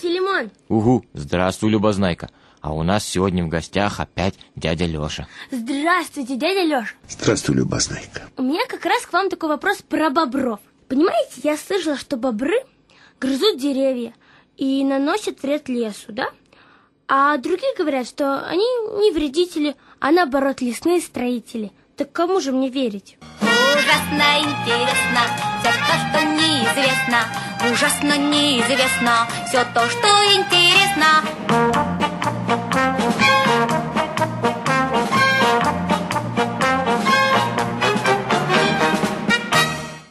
Филимон. Угу, здравствуй, Любознайка. А у нас сегодня в гостях опять дядя Леша. Здравствуйте, дядя Леша. Здравствуй, Любознайка. У меня как раз к вам такой вопрос про бобров. Понимаете, я слышала, что бобры грызут деревья и наносят вред лесу, да? А другие говорят, что они не вредители, а наоборот лесные строители. Так кому же мне верить? Ужасно интересно все то, что неизвестно. Ужасно неизвестно все то, что интересно.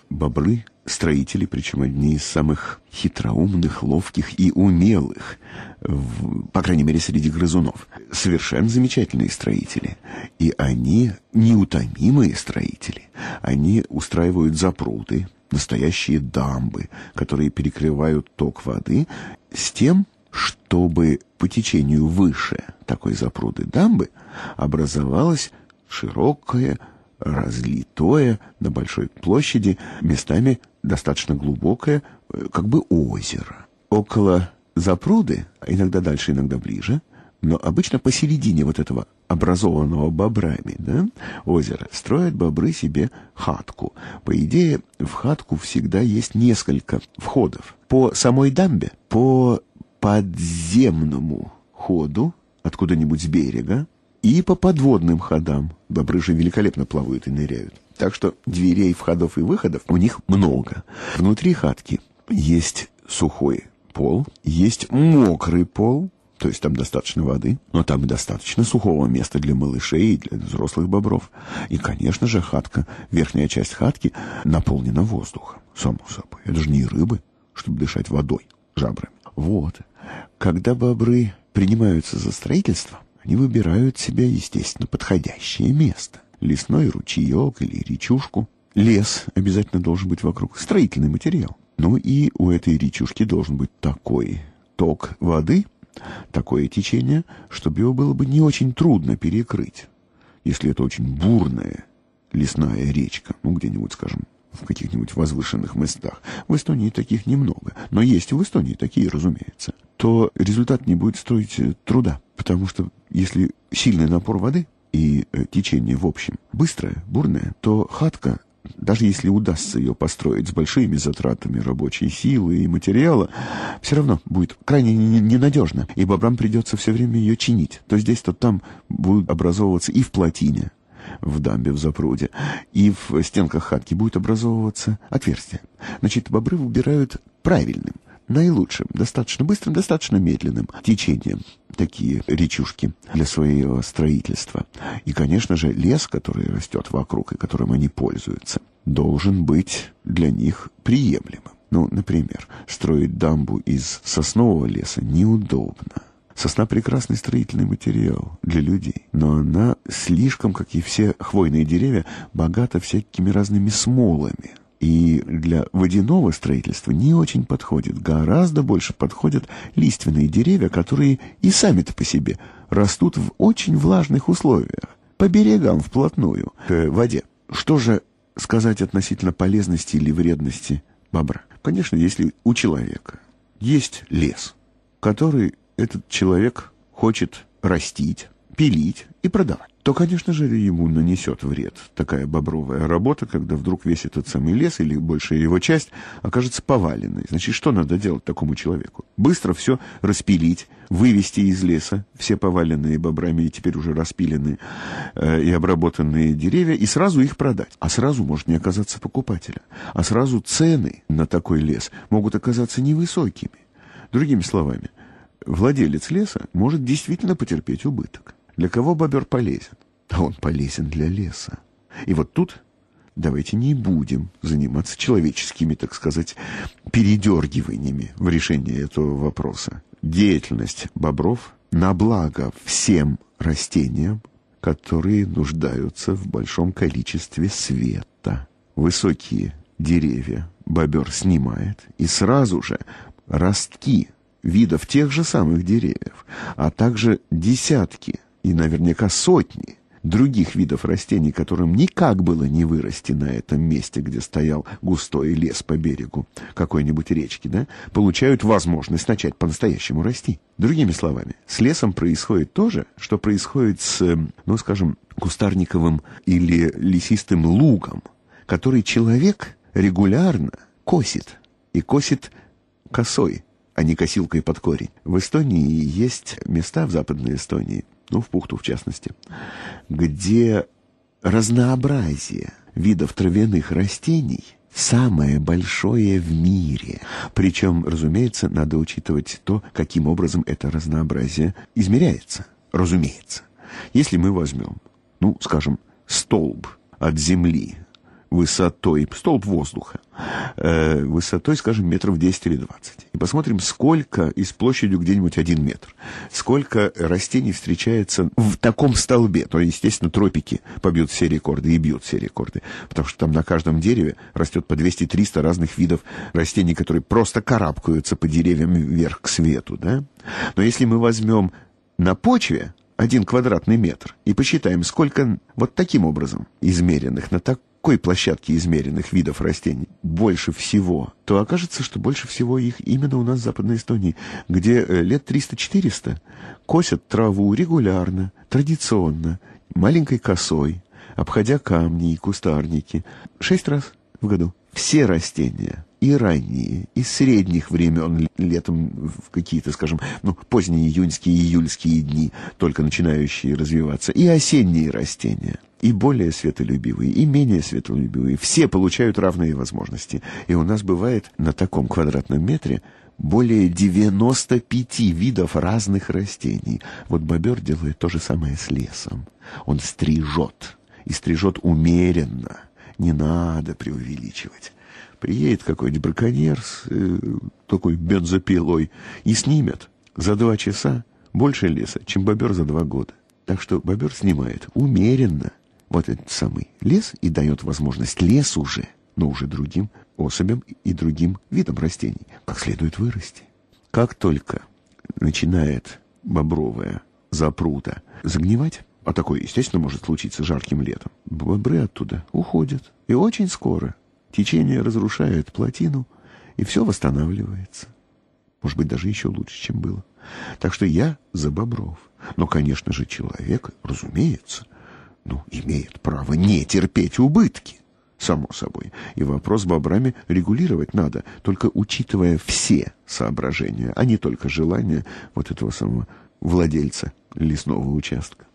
Бобры – строители, причем одни из самых хитроумных, ловких и умелых, в, по крайней мере, среди грызунов. Совершенно замечательные строители. И они неутомимые строители. Они устраивают запруты, настоящие дамбы, которые перекрывают ток воды, с тем, чтобы по течению выше такой запруды дамбы образовалась широкая разлитое на большой площади, местами достаточно глубокое, э, как бы озеро. Около запруды, иногда дальше, иногда ближе, но обычно посередине вот этого образованного бобрами да, озера строят бобры себе хатку. По идее, в хатку всегда есть несколько входов. По самой дамбе, по подземному ходу, откуда-нибудь с берега, и по подводным ходам. Бобры же великолепно плавают и ныряют. Так что дверей, входов и выходов у них много. Внутри хатки есть сухой пол, есть мокрый пол, то есть там достаточно воды, но там и достаточно сухого места для малышей и для взрослых бобров. И, конечно же, хатка, верхняя часть хатки наполнена воздухом, само собой. Это же не рыбы, чтобы дышать водой, жабрами. Вот. Когда бобры принимаются за строительство, они выбирают себе, естественно, подходящее место. Лесной ручеек или речушку. Лес обязательно должен быть вокруг. Строительный материал. Ну и у этой речушки должен быть такой ток воды, такое течение, чтобы его было бы не очень трудно перекрыть. Если это очень бурная лесная речка, ну где-нибудь, скажем, в каких-нибудь возвышенных местах. В Эстонии таких немного, но есть и в Эстонии такие, разумеется. То результат не будет стоить э, труда, потому что если сильный напор воды и э, течение в общем быстрое, бурное, то хатка даже если удастся ее построить с большими затратами рабочей силы и материала, все равно будет крайне ненадежно, и бобрам придется все время ее чинить. То здесь, то там будут образовываться и в плотине в дамбе в запруде, и в стенках хатки будет образовываться отверстие. Значит, бобры выбирают правильным, наилучшим, достаточно быстрым, достаточно медленным течением такие речушки для своего строительства. И, конечно же, лес, который растет вокруг и которым они пользуются, должен быть для них приемлемым. Ну, например, строить дамбу из соснового леса неудобно. Сосна прекрасный строительный материал для людей, но она слишком, как и все хвойные деревья, богата всякими разными смолами. И для водяного строительства не очень подходит. Гораздо больше подходят лиственные деревья, которые и сами-то по себе растут в очень влажных условиях, по берегам вплотную к воде. Что же сказать относительно полезности или вредности бобра? Конечно, если у человека есть лес, который этот человек хочет растить, пилить и продавать, то, конечно же, ему нанесет вред такая бобровая работа, когда вдруг весь этот самый лес или большая его часть окажется поваленной. Значит, что надо делать такому человеку? Быстро все распилить, вывести из леса все поваленные бобрами и теперь уже распиленные э, и обработанные деревья и сразу их продать. А сразу может не оказаться покупателя. А сразу цены на такой лес могут оказаться невысокими. Другими словами, владелец леса может действительно потерпеть убыток. Для кого бобер полезен? А он полезен для леса. И вот тут давайте не будем заниматься человеческими, так сказать, передергиваниями в решении этого вопроса. Деятельность бобров на благо всем растениям, которые нуждаются в большом количестве света. Высокие деревья бобер снимает, и сразу же ростки видов тех же самых деревьев, а также десятки и наверняка сотни других видов растений, которым никак было не вырасти на этом месте, где стоял густой лес по берегу какой-нибудь речки, да, получают возможность начать по-настоящему расти. Другими словами, с лесом происходит то же, что происходит с, ну, скажем, кустарниковым или лесистым лугом, который человек регулярно косит. И косит косой, а не косилкой под корень. В Эстонии есть места в Западной Эстонии, ну, в Пухту в частности, где разнообразие видов травяных растений самое большое в мире. Причем, разумеется, надо учитывать то, каким образом это разнообразие измеряется. Разумеется. Если мы возьмем, ну, скажем, столб от земли высотой, столб воздуха, э, высотой, скажем, метров 10 или 20. И посмотрим, сколько, и с площадью где-нибудь один метр, сколько растений встречается в таком столбе. То, естественно, тропики побьют все рекорды и бьют все рекорды, потому что там на каждом дереве растет по 200-300 разных видов растений, которые просто карабкаются по деревьям вверх к свету. Да? Но если мы возьмем на почве один квадратный метр и посчитаем, сколько вот таким образом измеренных на так какой площадке измеренных видов растений больше всего, то окажется, что больше всего их именно у нас в Западной Эстонии, где э, лет 300-400 косят траву регулярно, традиционно, маленькой косой, обходя камни и кустарники, шесть раз в году. Все растения, и ранние, и средних времен, летом в какие-то, скажем, ну, поздние июньские июльские дни, только начинающие развиваться, и осенние растения – и более светолюбивые, и менее светолюбивые. Все получают равные возможности. И у нас бывает на таком квадратном метре более 95 видов разных растений. Вот бобер делает то же самое с лесом. Он стрижет. И стрижет умеренно. Не надо преувеличивать. Приедет какой-нибудь браконьер с э, такой бензопилой и снимет за два часа больше леса, чем бобер за два года. Так что бобер снимает умеренно вот этот самый лес и дает возможность лесу уже, но уже другим особям и другим видам растений, как следует вырасти. Как только начинает бобровая запрута загнивать, а такое, естественно, может случиться жарким летом, бобры оттуда уходят. И очень скоро течение разрушает плотину, и все восстанавливается. Может быть, даже еще лучше, чем было. Так что я за бобров. Но, конечно же, человек, разумеется, ну, имеет право не терпеть убытки, само собой. И вопрос с бобрами регулировать надо, только учитывая все соображения, а не только желания вот этого самого владельца лесного участка.